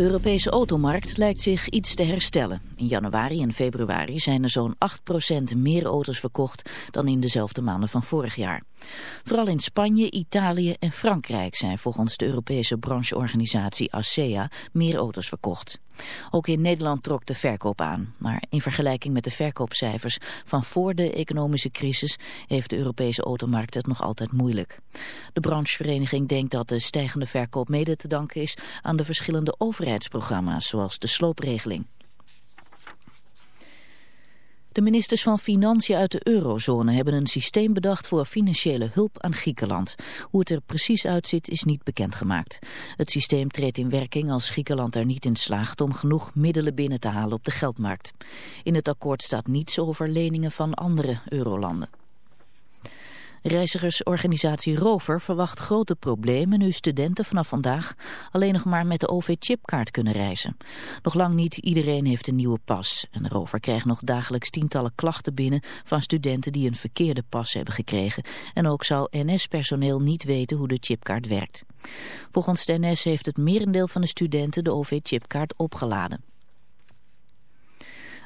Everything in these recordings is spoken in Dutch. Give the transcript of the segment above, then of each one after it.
De Europese automarkt lijkt zich iets te herstellen. In januari en februari zijn er zo'n 8% meer auto's verkocht dan in dezelfde maanden van vorig jaar. Vooral in Spanje, Italië en Frankrijk zijn volgens de Europese brancheorganisatie ASEA meer auto's verkocht. Ook in Nederland trok de verkoop aan. Maar in vergelijking met de verkoopcijfers van voor de economische crisis heeft de Europese automarkt het nog altijd moeilijk. De branchevereniging denkt dat de stijgende verkoop mede te danken is aan de verschillende overheidsprogramma's zoals de sloopregeling. De ministers van Financiën uit de eurozone hebben een systeem bedacht voor financiële hulp aan Griekenland. Hoe het er precies uitziet is niet bekendgemaakt. Het systeem treedt in werking als Griekenland er niet in slaagt om genoeg middelen binnen te halen op de geldmarkt. In het akkoord staat niets over leningen van andere eurolanden. Reizigersorganisatie Rover verwacht grote problemen nu studenten vanaf vandaag alleen nog maar met de OV-chipkaart kunnen reizen. Nog lang niet iedereen heeft een nieuwe pas en Rover krijgt nog dagelijks tientallen klachten binnen van studenten die een verkeerde pas hebben gekregen. En ook zou NS-personeel niet weten hoe de chipkaart werkt. Volgens de NS heeft het merendeel van de studenten de OV-chipkaart opgeladen.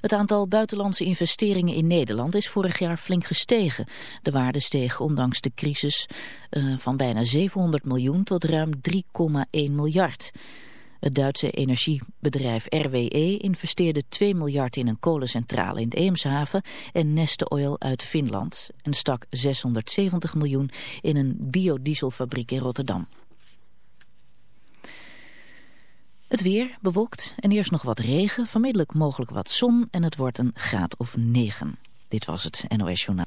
Het aantal buitenlandse investeringen in Nederland is vorig jaar flink gestegen. De waarde steeg ondanks de crisis uh, van bijna 700 miljoen tot ruim 3,1 miljard. Het Duitse energiebedrijf RWE investeerde 2 miljard in een kolencentrale in de Eemshaven en Neste Oil uit Finland en stak 670 miljoen in een biodieselfabriek in Rotterdam. Het weer bewolkt en eerst nog wat regen, vanmiddellijk mogelijk wat zon en het wordt een graad of 9. Dit was het NOS Journaal.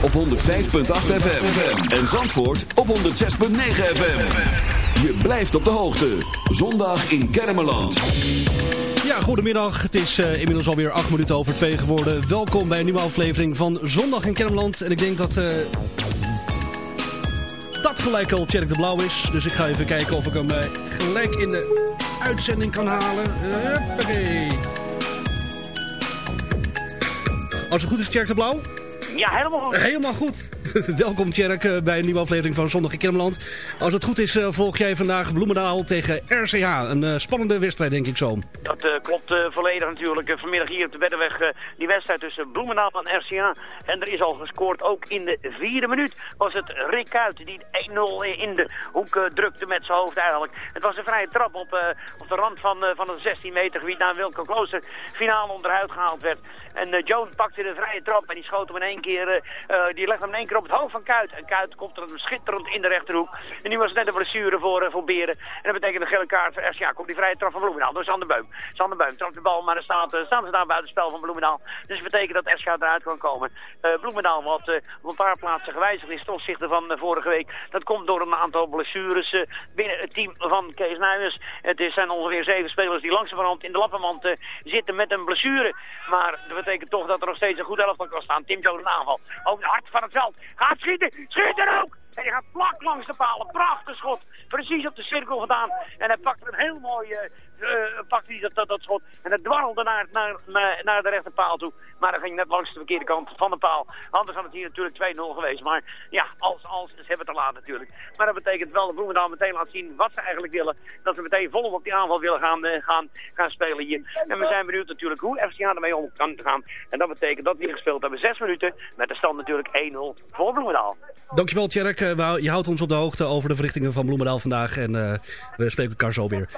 op 105.8 FM. En Zandvoort op 106.9 FM. Je blijft op de hoogte. Zondag in Kermeland. Ja, goedemiddag. Het is uh, inmiddels alweer 8 minuten over 2 geworden. Welkom bij een nieuwe aflevering van Zondag in Kermeland. En ik denk dat... Eh, dat gelijk al Tjerk de Blauw is. Dus ik ga even kijken of ik hem eh, gelijk in de uitzending kan halen. Huppakee. Als het goed is, Tjerk de Blauw? Ja, helemaal goed. Helemaal goed. Welkom Tjerk eh, bij een nieuwe aflevering van Zondag in Kermeland. Als het goed is eh, volg jij vandaag Bloemendaal tegen RCH. Een eh, spannende wedstrijd denk ik zo. Dat klopt volledig natuurlijk. vanmiddag hier op de Beddenweg die wedstrijd tussen Bloemendaal en RCH. En er is al gescoord ook in de vierde minuut was het Rick Uit die 1-0 in de hoek drukte met zijn hoofd eigenlijk. Het was een vrije trap op, op de rand van, van het 16 meter gebied naar Wilco Klooster. Finale onderuit gehaald werd. En Joan pakte de vrije trap en die schoot hem in één keer, die legde hem in één keer op het hoofd van Kuit. En Kuit komt er schitterend in de rechterhoek. En nu was het net een blessure voor, uh, voor Beren. En dat betekent een gele kaart voor RCA. Komt die vrije trap van Bloemendaal door Sander Beum. Sander Beum trapt de bal, maar er staat, uh, staan ze daar buiten spel van Bloemendaal. Dus dat betekent dat RCA eruit kan komen. Uh, Bloemendaal wat op een paar plaatsen gewijzigd is ten opzichte van vorige week. Dat komt door een aantal blessures binnen het team van Kees Nijmers. Het zijn ongeveer zeven spelers die langzamerhand in de lappenmand zitten met een blessure. Maar betekent toch dat er nog steeds een goed elftal kan staan. Tim Jones aanval. Over het hart van het veld. Gaat schieten. Schiet er ook! En hij gaat vlak langs de palen. Prachtig schot. Precies op de cirkel gedaan. En hij pakt een heel mooi... Uh, uh, pakt hij dat, dat, dat, schot. En het dwarrelde naar, naar, naar, de rechterpaal toe. Maar dat ging net langs de verkeerde kant van de paal. Anders had het hier natuurlijk 2-0 geweest. Maar ja, als, als, ze hebben te laat natuurlijk. Maar dat betekent wel dat Bloemendaal meteen laat zien wat ze eigenlijk willen. Dat ze meteen volop op die aanval willen gaan, uh, gaan, gaan spelen hier. En we zijn benieuwd natuurlijk hoe FCA ermee om kan gaan. En dat betekent dat we hier gespeeld hebben. Zes minuten met de stand natuurlijk 1-0 voor Bloemendaal. Dankjewel Tjerk. je houdt ons op de hoogte over de verrichtingen van Bloemendaal vandaag. En we spreken elkaar zo weer.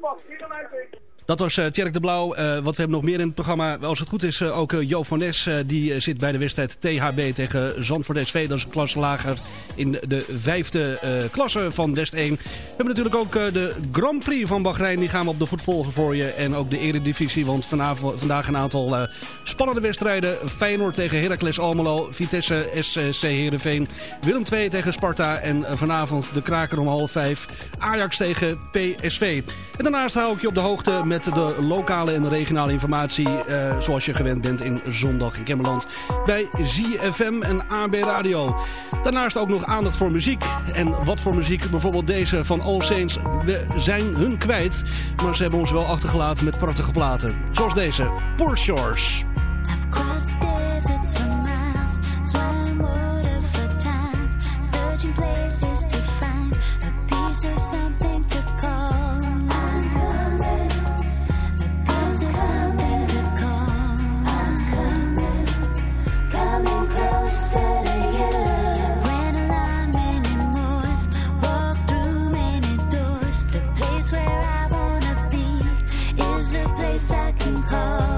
Martino Maverick. Dat was uh, Tjerk de Blauw. Uh, wat we hebben nog meer in het programma. Als het goed is, uh, ook Jo van Nes. die zit bij de wedstrijd THB tegen Zandvoort SV. Dat is een klasse lager in de vijfde klasse van West 1. We hebben natuurlijk ook de Grand Prix van Bahrein. Die gaan we op de voet volgen voor je. En ook de eredivisie. Want vanavond, vandaag een aantal spannende wedstrijden. Feyenoord tegen Heracles Almelo. Vitesse SC Heerenveen. Willem 2 tegen Sparta. En vanavond de kraker om half vijf. Ajax tegen PSV. En daarnaast hou ik je op de hoogte met de lokale en regionale informatie uh, zoals je gewend bent in Zondag in Kemmerland bij ZFM en AB Radio. Daarnaast ook nog aandacht voor muziek. En wat voor muziek? Bijvoorbeeld deze van All Saints. We zijn hun kwijt, maar ze hebben ons wel achtergelaten met prachtige platen. Zoals deze, Porsche Shores. second call.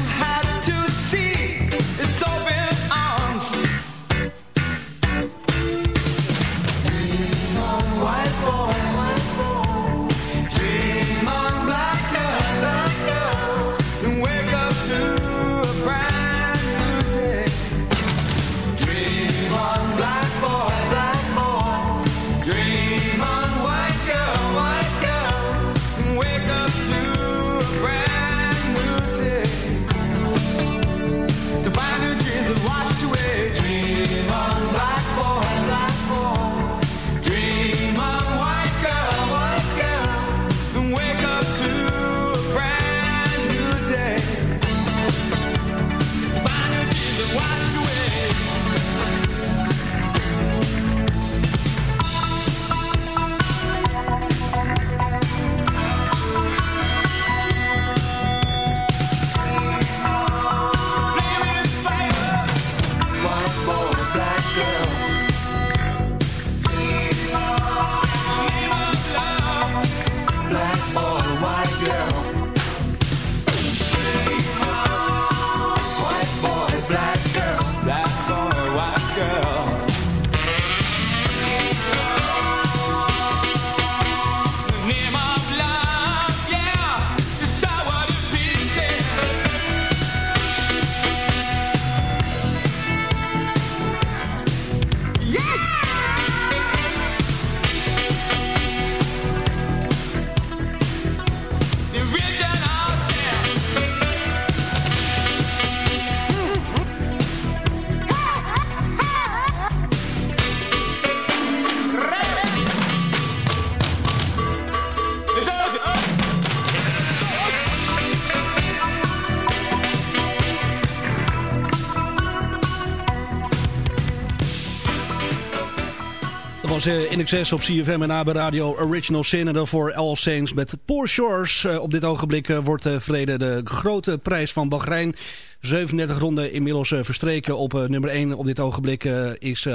Eh, in excess op CFM en AB Radio Original Sin. En daarvoor All Saints met Poor Shores. Eh, op dit ogenblik eh, wordt vrede de grote prijs van Bahrein 37 ronden inmiddels eh, verstreken. Op eh, nummer 1 op dit ogenblik eh, is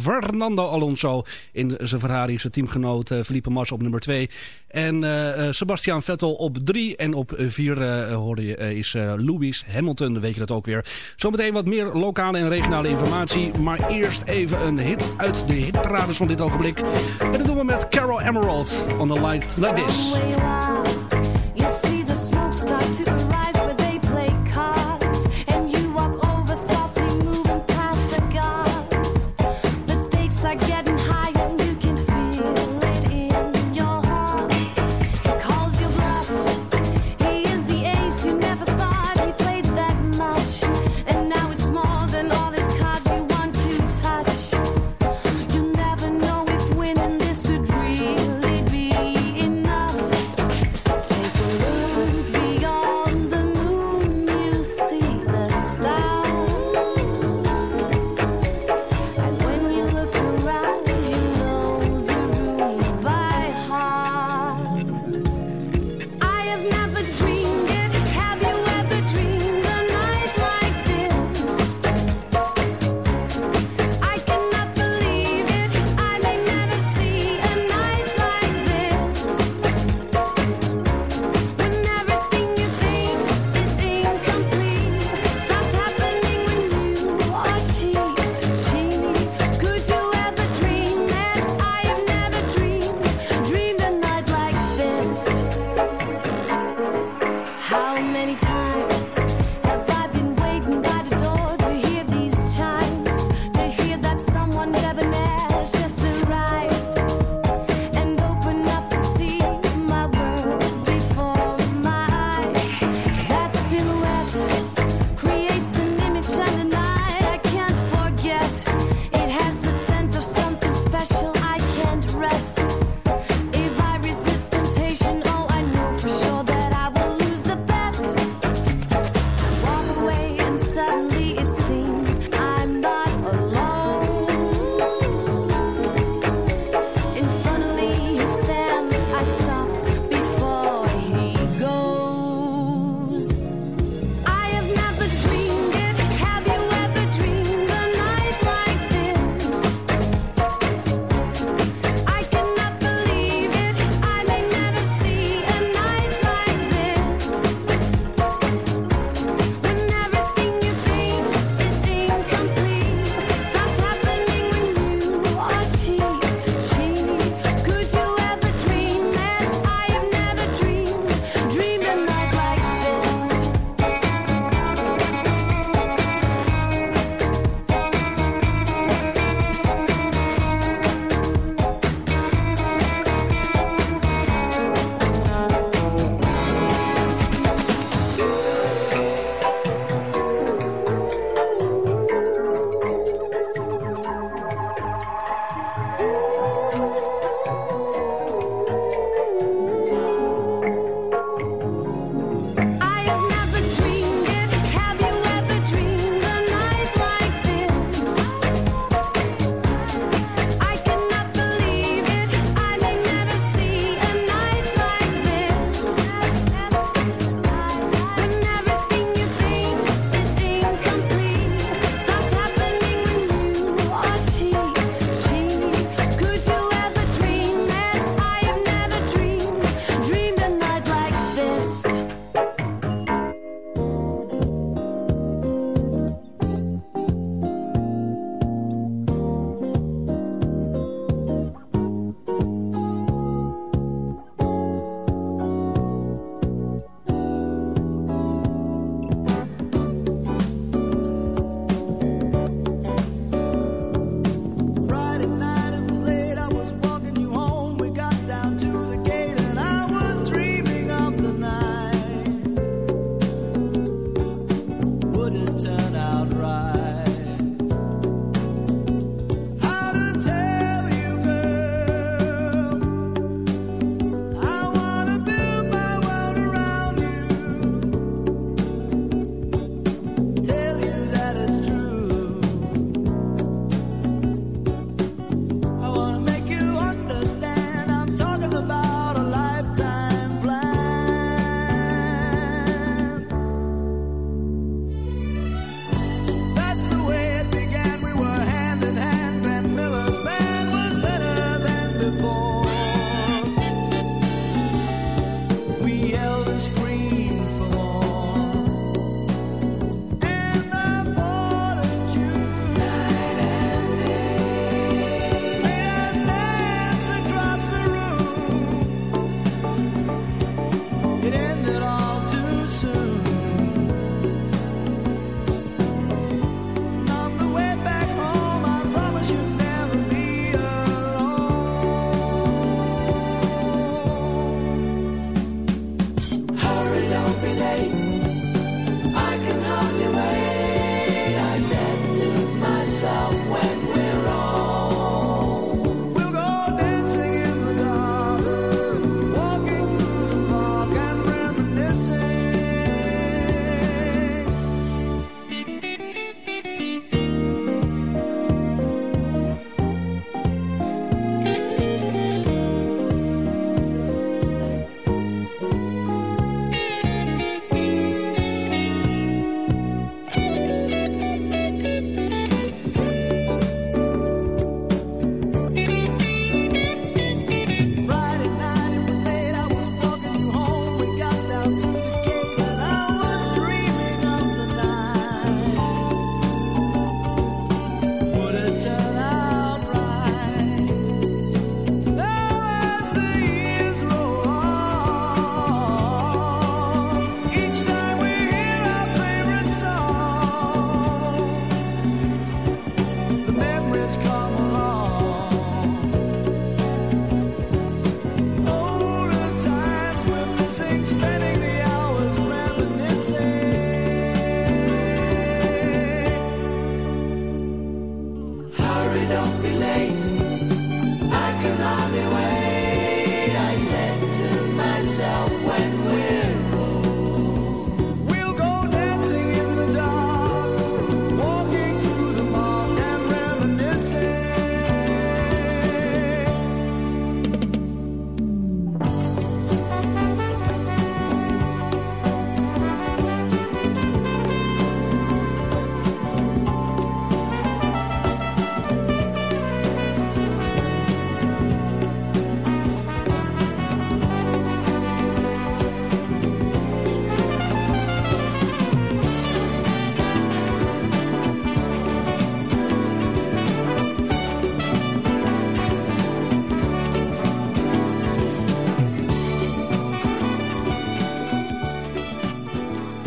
Fernando Alonso in zijn Ferrari. Zijn teamgenoot Felipe Massa op nummer 2. En Sebastian Vettel op 3. En op 4 hoorde je, is Lewis Hamilton. Dan weet je dat ook weer. Zometeen wat meer lokale en regionale informatie. Maar eerst even een hit uit de hitparades van dit ogenblik. En dat doen we met Carol Emerald on the Light Like This.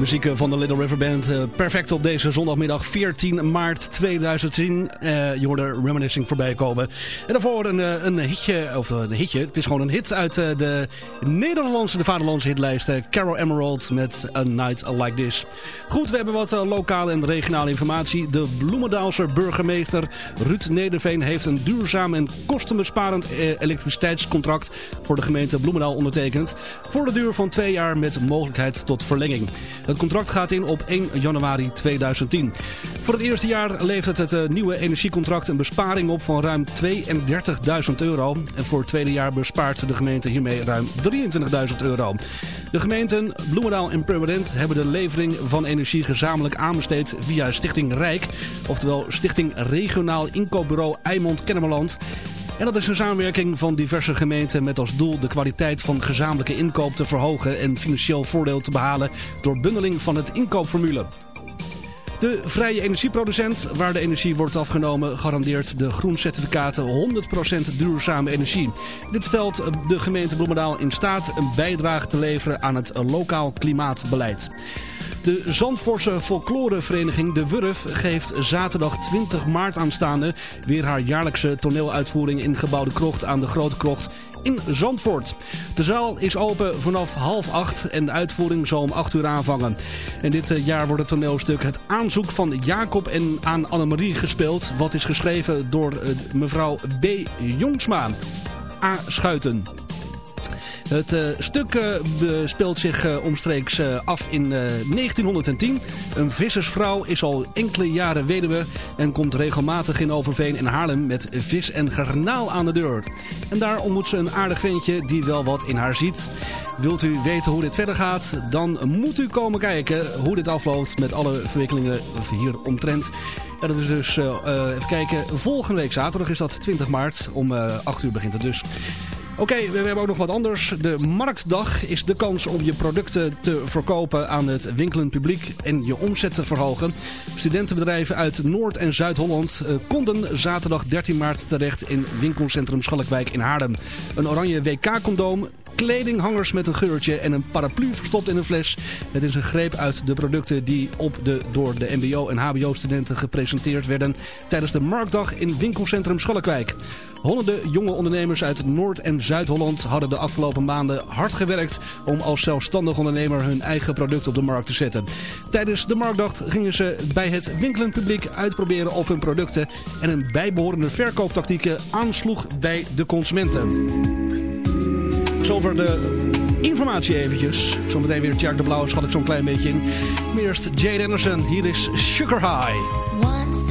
Muziek van de Little River Band. eh, perfect op deze zondagmiddag 14 maart 2010. Eh je hoorde Reminiscing voorbij komen. En daarvoor een, eh, een hitje, of een hitje, het is gewoon een hit uit eh, de Nederlandse, de vaderlandse hitlijst. eh, Carol Emerald met A Night Like This. Goed, we hebben wat eh, lokale en regionale informatie. De Bloemendaalse burgemeester Ruud Nederveen heeft een duurzaam en kostenbesparend eh, elektriciteitscontract voor de gemeente Bloemendaal ondertekend. Voor de duur van twee jaar met mogelijkheid tot verlenging. Contract gaat in op 1 januari 2010. Voor het eerste jaar levert het eh, nieuwe energiecontract een besparing op van ruim 32.000 euro. En voor het tweede jaar bespaart de gemeente hiermee ruim 23.000 euro. De gemeenten Bloemendaal en Purmerend hebben de levering van energie gezamenlijk aanbesteed via Stichting Rijk. Oftewel Stichting Regionaal Inkoopbureau Eimond-Kennemerland. En dat is een samenwerking van diverse gemeenten met als doel de kwaliteit van gezamenlijke inkoop te verhogen en financieel voordeel te behalen door bundeling van het inkoopformule. De vrije energieproducent, waar de energie wordt afgenomen, garandeert de groencertificaten 100% duurzame energie. Dit stelt de gemeente Bloemendaal in staat een bijdrage te leveren aan het lokaal klimaatbeleid. De Zandvoortse folklorevereniging De Wurf geeft zaterdag 20 maart aanstaande weer haar jaarlijkse toneeluitvoering in gebouwde krocht aan de Grote Krocht in Zandvoort. De zaal is open vanaf half acht en de uitvoering zal om acht uur aanvangen. En dit eh, jaar wordt het toneelstuk Het aanzoek van Jacob en aan Annemarie gespeeld. Wat is geschreven door eh, mevrouw B. Jongsma. A. Schuiten. Het eh, stuk eh, speelt zich eh, omstreeks af in eh, 1910. Een vissersvrouw is al enkele jaren weduwe en komt regelmatig in Overveen en Haarlem met vis en garnaal aan de deur. En daar ontmoet ze een aardig ventje die wel wat in haar ziet. Wilt u weten hoe dit verder gaat, dan moet u komen kijken hoe dit afloopt met alle verwikkelingen hier. Ja, dat is dus, even kijken, volgende week zaterdag is dat 20 maart. Om eh 8 uur begint het dus. Oké, we hebben ook nog wat anders. De Marktdag is de kans om je producten te verkopen aan het winkelend publiek en je omzet te verhogen. Studentenbedrijven uit Noord- en Zuid-Holland eh, konden zaterdag 13 maart terecht in winkelcentrum Schalkwijk in Haarlem. Een oranje WK-condoom, kledinghangers met een geurtje en een paraplu verstopt in een fles. Het is een greep uit de producten die op de, door de mbo- en hbo-studenten gepresenteerd werden tijdens de Marktdag in winkelcentrum Schalkwijk. Honderden jonge ondernemers uit Noord- en Zuid-Holland hadden de afgelopen maanden hard gewerkt om als zelfstandig ondernemer hun eigen product op de markt te zetten. Tijdens de marktdag gingen ze bij het winkelend publiek uitproberen of hun producten en hun bijbehorende verkooptactieken aansloeg bij de consumenten. Zover de informatie eventjes. Zometeen weer Tjark de Blauw schat ik zo'n klein beetje in. Maar eerst Jade Anderson, hier is Sugar High.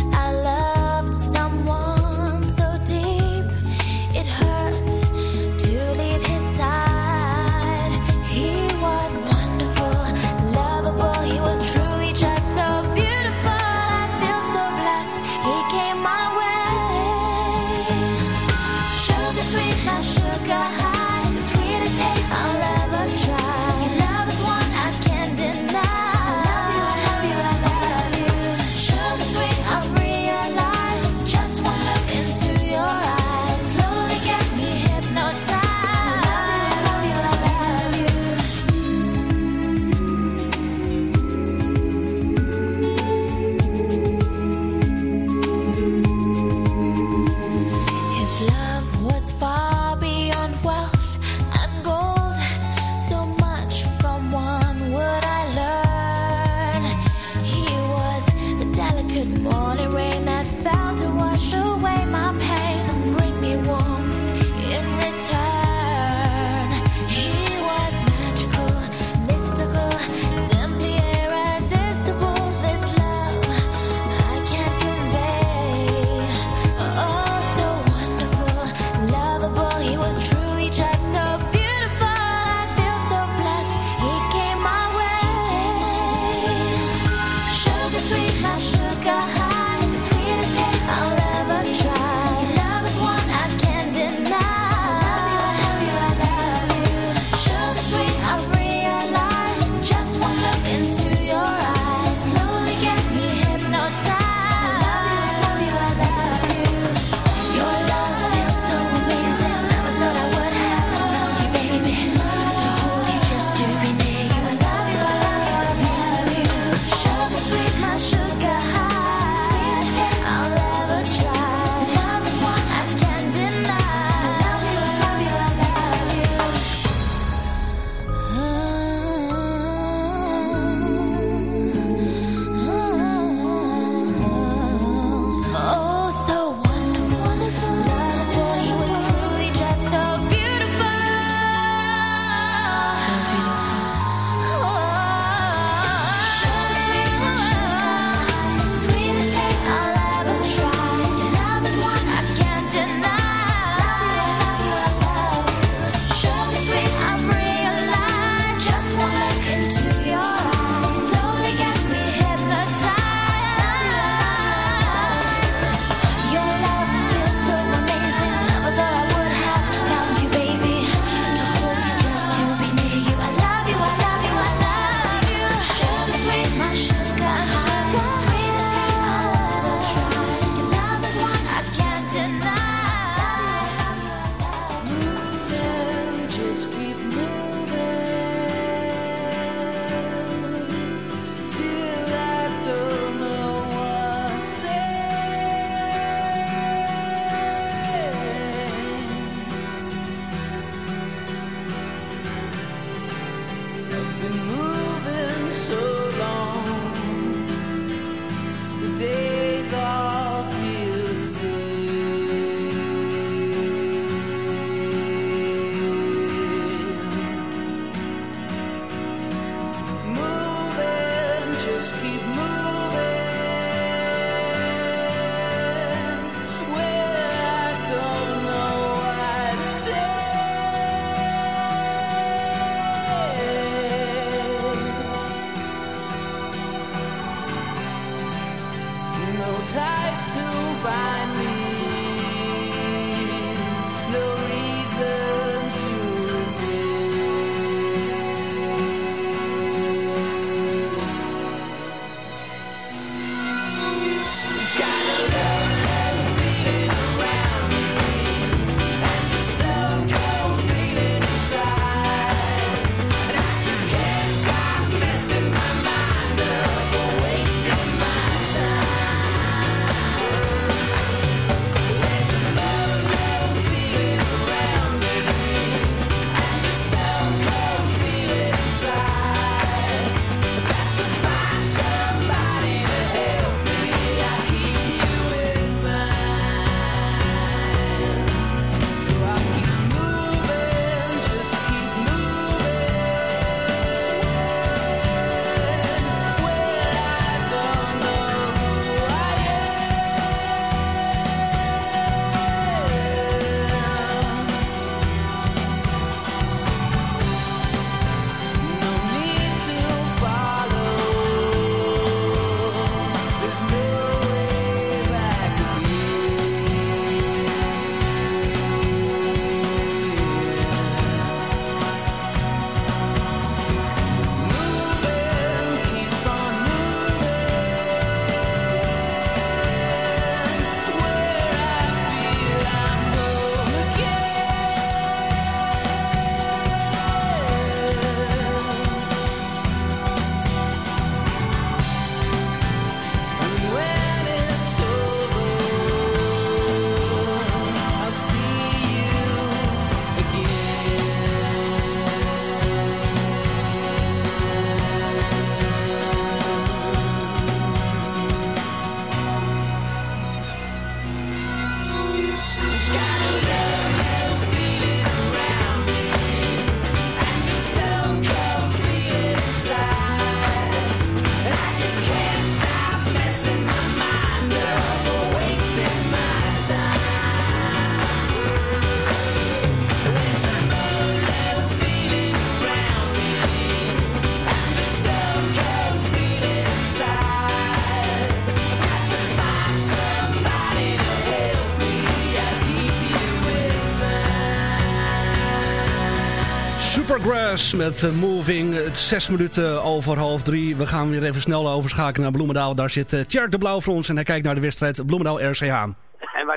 Met eh, Moving. Het zes minuten over half drie. We gaan weer even snel overschakelen naar Bloemendaal. Daar zit uh, Tjerk de Blauw voor ons en hij kijkt naar de wedstrijd Bloemendaal-RCH.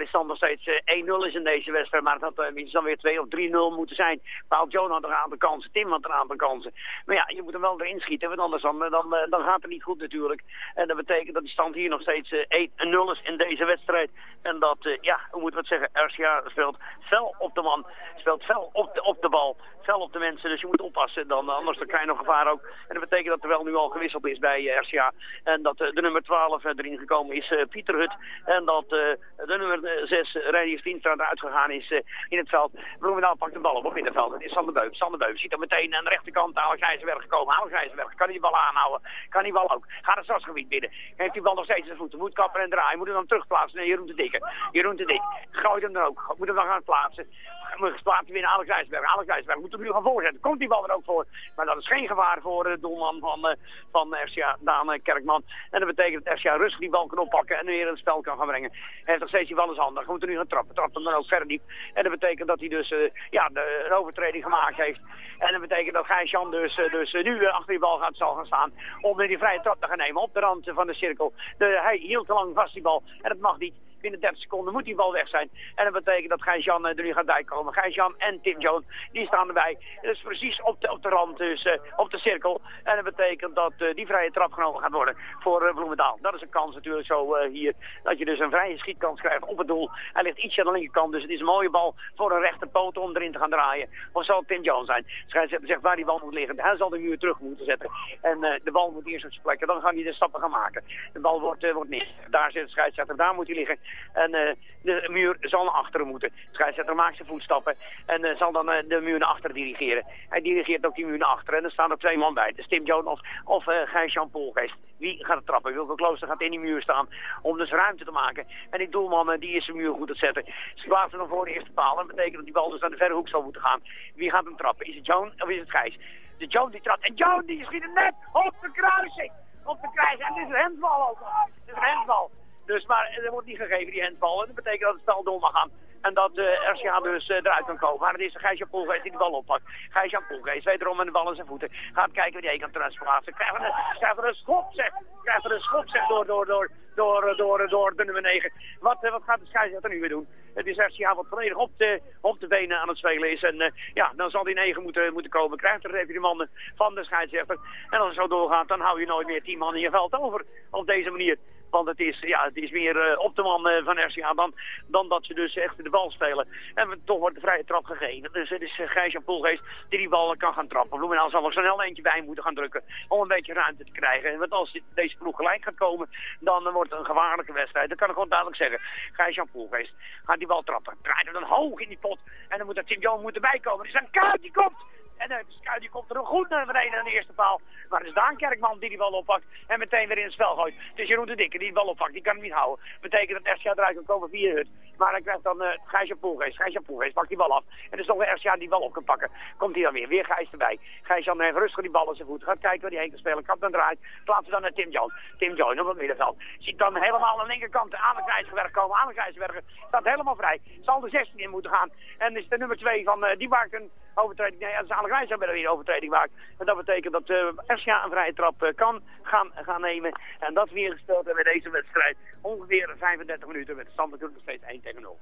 De stand nog steeds eh, 1-0 is in deze wedstrijd. Maar het had eh, minstens dan weer 2 of 3-0 moeten zijn. Paul Joan had een aantal kansen. Tim had een aantal kansen. Maar ja, je moet hem wel erin schieten. Want anders dan, dan, eh, dan gaat het niet goed natuurlijk. En dat betekent dat die stand hier nog steeds eh, 1-0 is in deze wedstrijd. En dat, ja, hoe moeten we het zeggen? RCA speelt fel op de man. Speelt fel op de, op de bal. Fel op de mensen. Dus je moet oppassen. Dan, anders dan krijg je nog gevaar ook. En dat betekent dat er wel nu al gewisseld is bij RCA. En dat de nummer 12 erin gekomen is Pieter Hut. En dat de nummer 6 uh, Reinier Stienstra eruit gegaan is eh, in het veld. Bloemendaal pakt de bal op op middenveld. Het is Sander Beuf. Sander ziet er meteen aan de rechterkant Alex IJzerberg gekomen. Alex IJzerberg kan die bal aanhouden. Kan die bal ook. Gaat het stadsgebied binnen. Heeft die bal nog steeds in de voeten. Moet kappen en draaien. Moet hem dan terugplaatsen naar Jeroen de Dikke. Jeroen de Dik. Gooit hem dan ook. Moet hem dan gaan plaatsen. Moet geplaatst winnen Alex IJzerberg. Alex IJzerberg moet hem nu gaan voorzetten. Komt die bal er ook voor. Maar dat is geen gevaar voor de doelman van, van RCA, Daan Kerkman. En dat betekent dat RCA rustig die bal kan oppakken en weer in het spel kan gaan brengen. Hij heeft nog steeds die bal in zijn handen. Hij moet er nu gaan trappen. Trapt hem dan ook verder diep. En dat betekent dat hij dus uh, ja, de, een overtreding gemaakt heeft. En dat betekent dat Gijs-Jan dus, dus nu achter die bal gaat, zal gaan staan. Om die vrije trap te gaan nemen op de rand van de cirkel. De, hij hield te lang vast die bal. En dat mag niet binnen 30 seconden moet die bal weg zijn. En dat betekent dat Gijs-Jan er nu gaat bijkomen. Gijs-Jan en Tim Jones, die staan erbij. Dus precies op de, op de rand, dus uh, op de cirkel. En dat betekent dat uh, die vrije trap genomen gaat worden voor uh, Bloemendaal. Dat is een kans natuurlijk zo hier, dat je dus een vrije schietkans krijgt op het doel. Hij ligt ietsje aan de linkerkant, dus het is een mooie bal voor een rechterpoot om erin te gaan draaien. Of zal Tim Jones zijn? Scheidsrechter zegt waar die bal moet liggen. Hij zal de muur terug moeten zetten. En de bal moet eerst op zijn plek. Dan gaan hij de stappen gaan maken. De bal wordt, wordt neer. Daar zit de scheidsrechter, daar moet hij liggen. En uh, de muur zal naar achteren moeten. De scheidsrechter maakt zijn voetstappen en uh, zal dan uh, de muur naar achteren dirigeren. Hij dirigeert ook die muur naar achteren en er staan er twee man bij. Dus Tim Jones of, of Gijs-Jan Poelgeest. Wie gaat het trappen? Wilco Klooster gaat in die muur staan om dus ruimte te maken. En die doelman die is de muur goed te zetten. Ze plaatsen dan voor de eerste paal. Dat betekent dat die bal dus naar de verre hoek zal moeten gaan. Wie gaat hem trappen? Is het Joan of is het Gijs? De Joan die trapt. En Joan die schiet hem net op de kruising. Op de kruising. En dit is een handbal ook. Dit is een handbal. Dus, maar er wordt niet gegeven, die handbal. En dat betekent dat het spel door mag gaan. En dat eh RCA dus eh, eruit kan komen. Maar het is de Gijs-Jan die de bal oppakt. Gijs-Jan Poelgeest wederom met de bal in zijn voeten. Gaat kijken wie die kan transplaatsen. Krijgt er een, krijgt er een schop, zeg. Krijgt er een schop, zeg, door, door, door, door, door, door, door de nummer 9. Wat, eh, wat gaat de scheidsrechter nu weer doen? Het is RCA wat volledig op de, op de benen aan het spelen is. En eh, ja, dan zal die 9 moeten, moeten komen. Krijgt er even die mannen van de scheidsrechter. En als het zo doorgaat, dan hou je nooit meer 10 man in je veld over. Op deze manier. Want het is, ja, het is meer eh, op de man eh, van RCA dan, dan dat ze dus echt de bal spelen. En toch wordt de vrije trap gegeven. Dus het is uh, Gijs-Jan Poelgeest die die bal kan gaan trappen. Bloemendaal zal er snel eentje bij moeten gaan drukken om een beetje ruimte te krijgen. Want als deze ploeg gelijk gaat komen, dan eh, wordt het een gevaarlijke wedstrijd. Dat kan ik gewoon duidelijk zeggen. Gijs-Jan Poelgeest gaat die bal trappen. Draait hem dan hoog in die pot. En dan moet er Tim Jones moeten bijkomen. Er is een kaart die komt. En de Skuit die komt er goed naar beneden aan de eerste paal. Maar het is Daan Kerkman die die bal oppakt en meteen weer in het spel gooit. Het is Jeroen de Dikke die die bal oppakt. Die kan hem niet houden. Betekent dat RCA eruit kan komen via Hut. Maar dan krijgt dan uh, Gijsje Poelgeest. Gijsje Poelgeest pakt die bal af. En het is toch weer RCA die bal op kan pakken. Komt hij dan weer. Weer Gijs erbij. Gijs dan heeft rustig die bal in zijn voet. Gaat kijken waar hij heen kan spelen. Kap dan draait. Plaatsen dan naar Tim Jones. Tim Jones op het middenveld. Ziet dan helemaal aan de linkerkant aan de Grijsgewerk komen. Aan de Grijsgewerk. Staat helemaal vrij. Zal de 16 in moeten gaan. En is de nummer 2 van uh, die maakt een overtreding. Nee, dat is Aan Grijs weer een overtreding maakt. En dat betekent dat uh, een vrije trap uh, kan gaan, gaan nemen. En dat weer gespeeld hebben bij deze wedstrijd. Ongeveer 35 minuten met de stand natuurlijk nog steeds 1 tegen 0.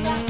stay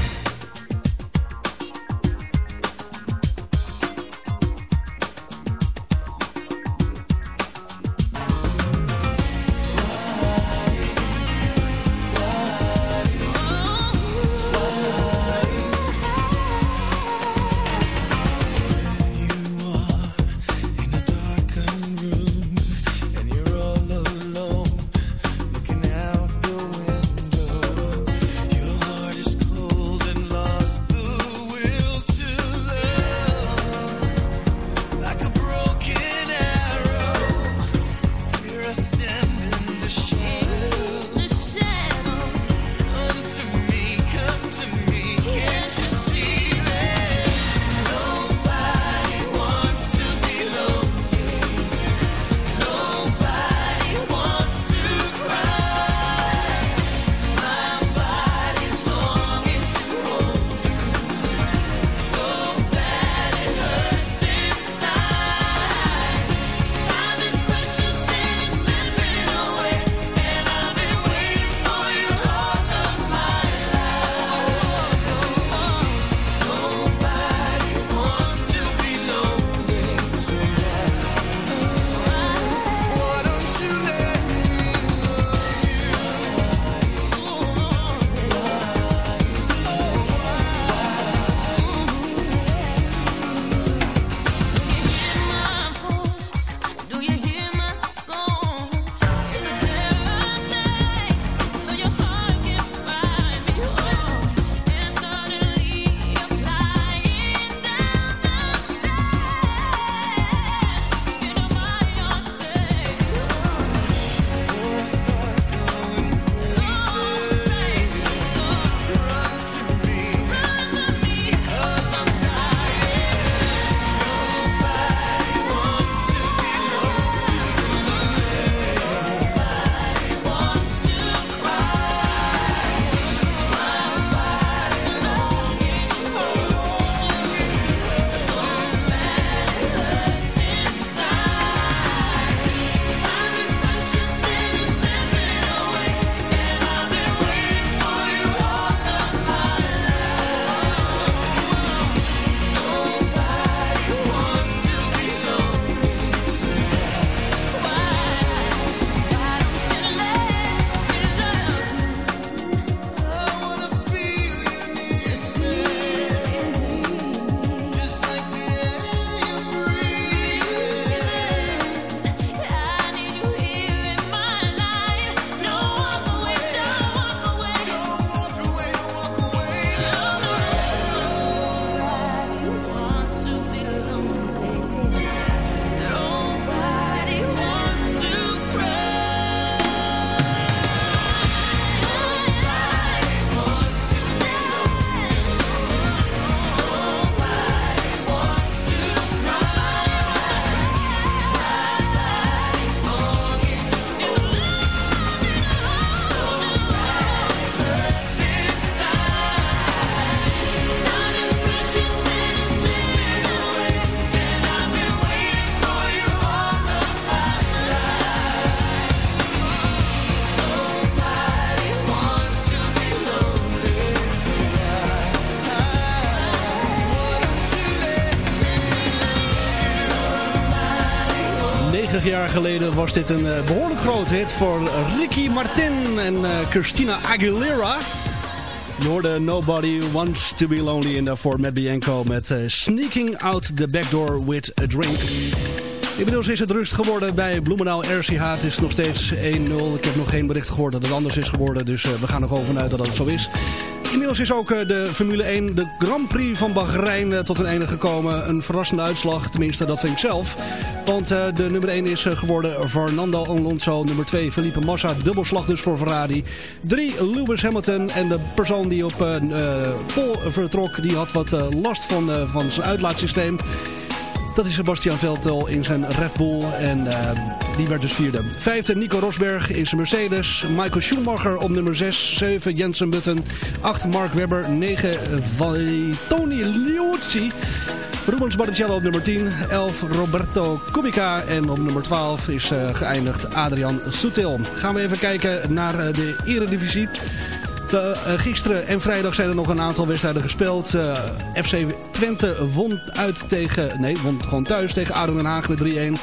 Geleden was dit een eh, behoorlijk groot hit voor Ricky Martin en eh, Christina Aguilera. Nobody Wants to Be Lonely in daarvoor met Bianco met eh, Sneaking Out the Backdoor with a Drink. Inmiddels is het rust geworden bij Bloemendaal RCH. Het is nog steeds 1-0. Ik heb nog geen bericht gehoord dat het anders is geworden. Dus we gaan er gewoon vanuit dat het zo is. Inmiddels is ook eh, de Formule 1, de Grand Prix van Bahrein, eh, tot een einde gekomen. Een verrassende uitslag, tenminste dat vind ik zelf. Want eh, de nummer 1 is geworden Fernando Alonso. Nummer 2 Felipe Massa, dubbelslag dus voor Ferrari. 3 Lewis Hamilton en de persoon die op uh, pol vertrok, die had wat last van, eh, van zijn uitlaatsysteem. Dat is Sebastian Vettel in zijn Red Bull en eh, die werd dus vierde. Vijfde Nico Rosberg in zijn Mercedes. Michael Schumacher op nummer 6. 7 Jensen Button. 8 Mark Webber. 9 Tony Liuzzi. Rubens Barrichello op nummer 10. 11 Roberto Kubica. En op nummer 12 is eh, geëindigd Adrian Sutil. Gaan we even kijken naar eh, de eredivisie. De, eh, gisteren en vrijdag zijn er nog een aantal wedstrijden gespeeld. Eh, FC Twente won uit tegen, nee, won gewoon thuis tegen ADO Den Haag met 3-1.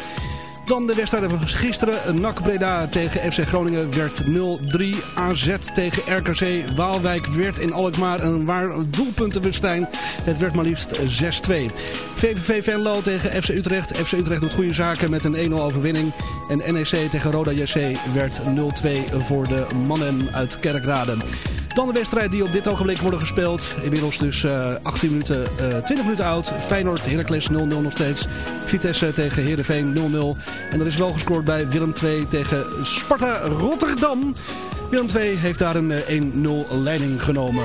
Dan de wedstrijden van gisteren. NAC Breda tegen FC Groningen werd 0-3. AZ tegen RKC Waalwijk werd in Alkmaar een waar doelpuntenwedstrijd. Het werd maar liefst 6-2. VVV Venlo tegen FC Utrecht. FC Utrecht doet goede zaken met een 1-0 overwinning. En NEC tegen Roda JC werd 0-2 voor de mannen uit Kerkrade. Dan de wedstrijd die op dit ogenblik worden gespeeld. Inmiddels dus eh 18 minuten, eh 20 minuten oud. Feyenoord, Heracles 0-0 nog steeds. Vitesse tegen Heerenveen 0-0. En er is wel gescoord bij Willem II tegen Sparta Rotterdam. Willem II heeft daar een eh, 1-0 leiding genomen.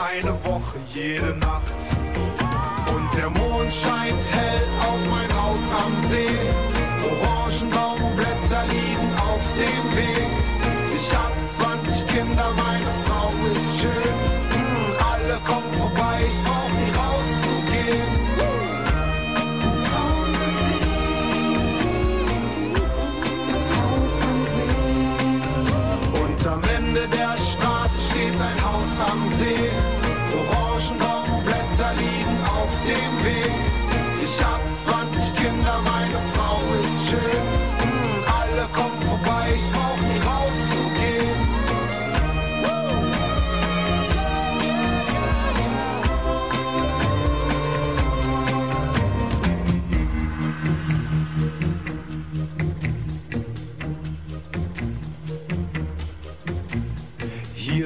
Eine Woche jede Nacht. Und der Mond scheint hell auf mein Haus am See. Orangenbaumblätter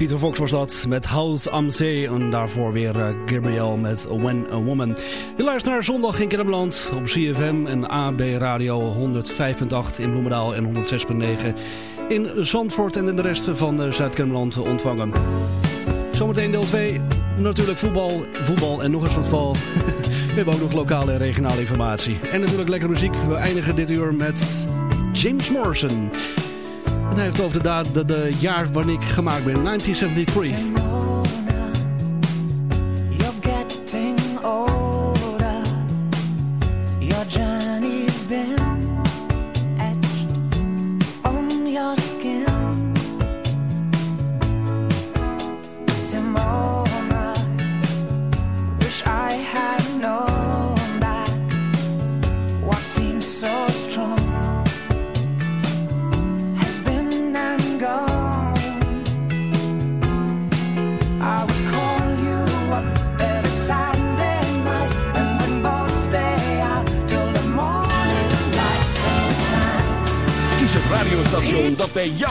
Pieter Fox was dat met House am Zee. En daarvoor weer eh, Gabriel met When a Woman. Je luistert naar Zondag in Kennemerland op CFM en AB Radio 105.8 in Bloemendaal en 106.9 in Zandvoort en in de rest van eh, Zuid-Kennemerland ontvangen. Zometeen deel 2, natuurlijk voetbal, voetbal en nog eens voetbal. We hebben ook nog lokale en regionale informatie. En natuurlijk lekkere muziek. We eindigen dit uur met James Morrison. Hij heeft over de, de, de jaar waarin ik gemaakt ben, 1973.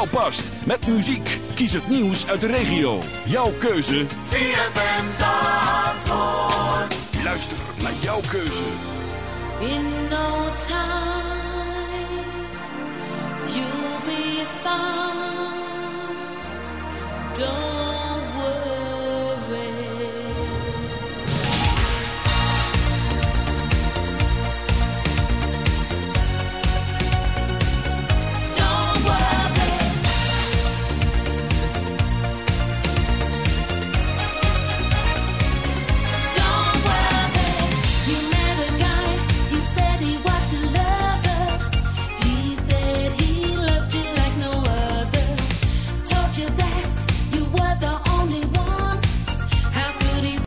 Past. Met muziek. Kies het nieuws uit de regio. Jouw keuze. ZFM Zandvoort. Luister naar jouw keuze. In no time, you'll be found.